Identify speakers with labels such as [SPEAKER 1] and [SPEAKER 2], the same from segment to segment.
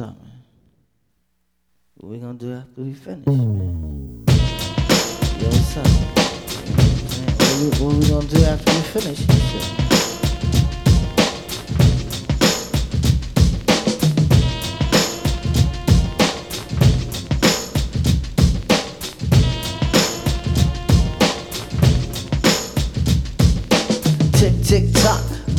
[SPEAKER 1] Man? What we gonna do after we finish, man? Yo, what's up? What we, what we gonna do after we finish this shit?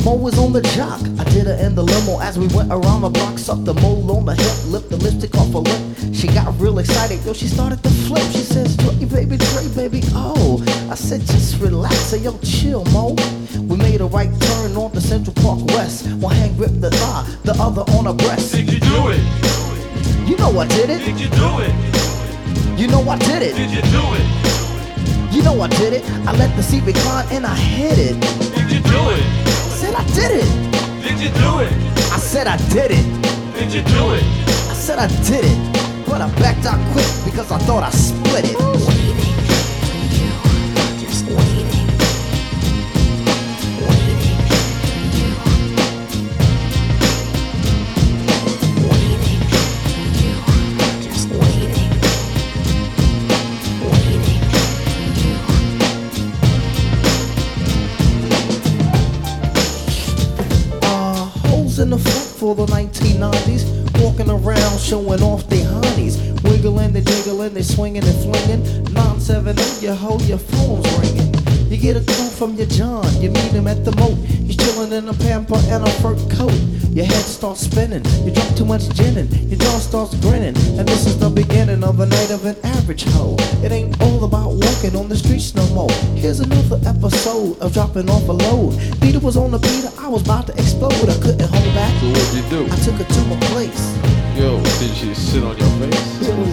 [SPEAKER 1] Mo was on the jock. I did her in the limo as we went around the block. Sucked the mole on the hip, lift the lipstick off her lip. She got real excited, yo. She started to flip. She says, Dre, baby, Dre, baby, oh. I said, just relax, say, yo, chill, Mo. We made a right turn on the Central Park West. One hand gripped the thigh, the other on her breast.
[SPEAKER 2] Did you do it?
[SPEAKER 1] You know I did it.
[SPEAKER 2] Did you do it?
[SPEAKER 1] You know I did it.
[SPEAKER 2] Did you do it?
[SPEAKER 1] You know I did it. I let the seat recline and I hit it.
[SPEAKER 2] Did you do it?
[SPEAKER 1] Said I did it.
[SPEAKER 2] Did you do it?
[SPEAKER 1] I said I did it, but I backed out quick because I thought I split it. In the front for the 1990s. Walking around showing off their honeys. Wiggling, they jiggling, they swinging and flinging. 970, you hold your phone's ringing. You get a call from your John, you meet him at the moat. He's chilling in a pamper and a fur coat. Your head starts spinning, you drink too much gin and your jaw starts grinning. And this is the beginning of a night of an average hoe. It ain't all about walking on the streets no more. Here's another episode of dropping off a load. Peter was on the beat, I was about to explode. I couldn't hold back.
[SPEAKER 3] So what'd you do?
[SPEAKER 1] I took her to my place.
[SPEAKER 3] Yo, did she sit on your face?
[SPEAKER 1] It was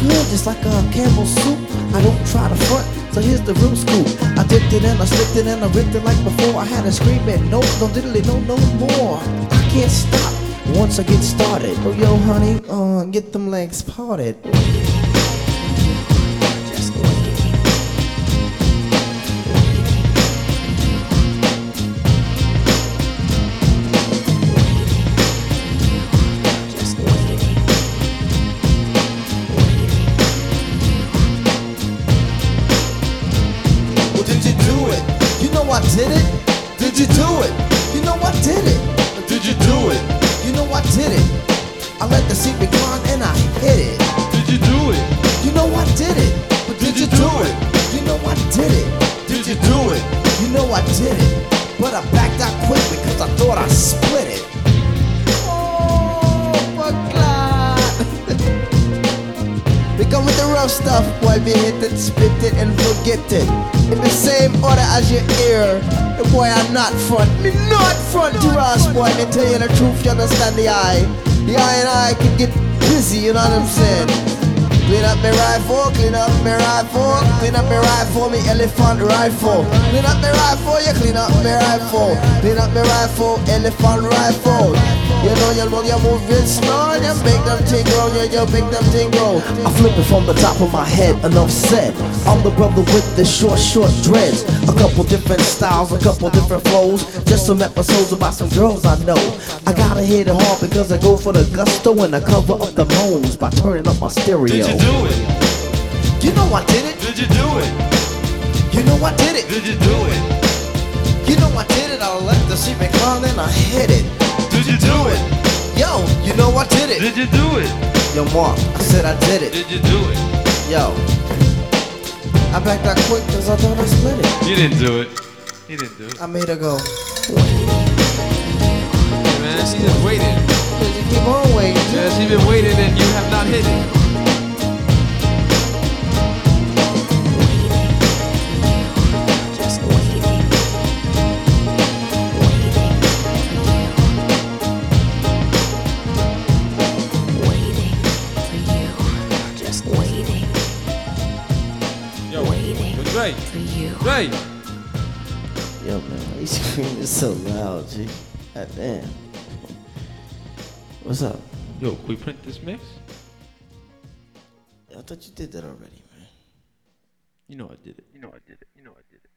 [SPEAKER 1] good, just like a Campbell soup. I don't try to front, so here's the real scoop. I dipped it and I slipped it and I ripped it like before. I had to scream it, no, no diddly, no, no more. I can't stop once I get started. Oh, yo, honey, uh, get them legs parted. Did it. Did you do it? You know I did it.
[SPEAKER 3] Did you do it?
[SPEAKER 1] You know I did it. I let the seat recline and I hit it.
[SPEAKER 3] Did you do it?
[SPEAKER 1] You know I did it. But did you do it? You know I did it.
[SPEAKER 3] Did you do it?
[SPEAKER 1] You know I did it. But I backed out quick because I thought I split come with the rough stuff, boy. Be hit it, spit it, and forget it. In the same order as your ear. The boy, I'm not front. Me not front to us, boy. Me tell you the truth, you understand the eye. The eye and I can get busy, you know what I'm saying? Clean up my rifle, clean up my rifle, clean up my rifle, me elephant rifle. Clean up my rifle, you clean up my rifle. Clean up my rifle, elephant rifle. You know you move, you move real small, you make them tingle, you, you make them tingle. I flip it from the top of my head, enough said. I'm the brother with the short, short dreads. A couple different styles, a couple different flows. Just some episodes about some girls I know. I gotta hit it hard because I go for the gusto and I cover up the moans by turning up my stereo.
[SPEAKER 2] Did you do it?
[SPEAKER 1] You know I did it.
[SPEAKER 2] Did you do it?
[SPEAKER 1] You know I did it.
[SPEAKER 2] Did you do it?
[SPEAKER 1] You know I did it. I let the seat and I hit it.
[SPEAKER 2] Do it?
[SPEAKER 1] Yo, you know I did it.
[SPEAKER 2] Did you do it?
[SPEAKER 1] Yo, Mark, I said I did it.
[SPEAKER 2] Did you do it?
[SPEAKER 1] Yo, I backed out quick because I thought I split it.
[SPEAKER 2] You didn't do it. You didn't do it.
[SPEAKER 1] I made her go.
[SPEAKER 3] Hey man, she's just waiting.
[SPEAKER 1] Did you keep on waiting?
[SPEAKER 3] Yeah, she's been waiting and you have not hit it.
[SPEAKER 4] Waiting
[SPEAKER 3] yo,
[SPEAKER 4] for you.
[SPEAKER 3] Dre.
[SPEAKER 1] Yo, man, why you screaming so loud, G? God damn. What's up?
[SPEAKER 3] Yo, can we print this mix?
[SPEAKER 1] I thought you did that already, man.
[SPEAKER 3] You know I did it. You know I did it. You know I did it.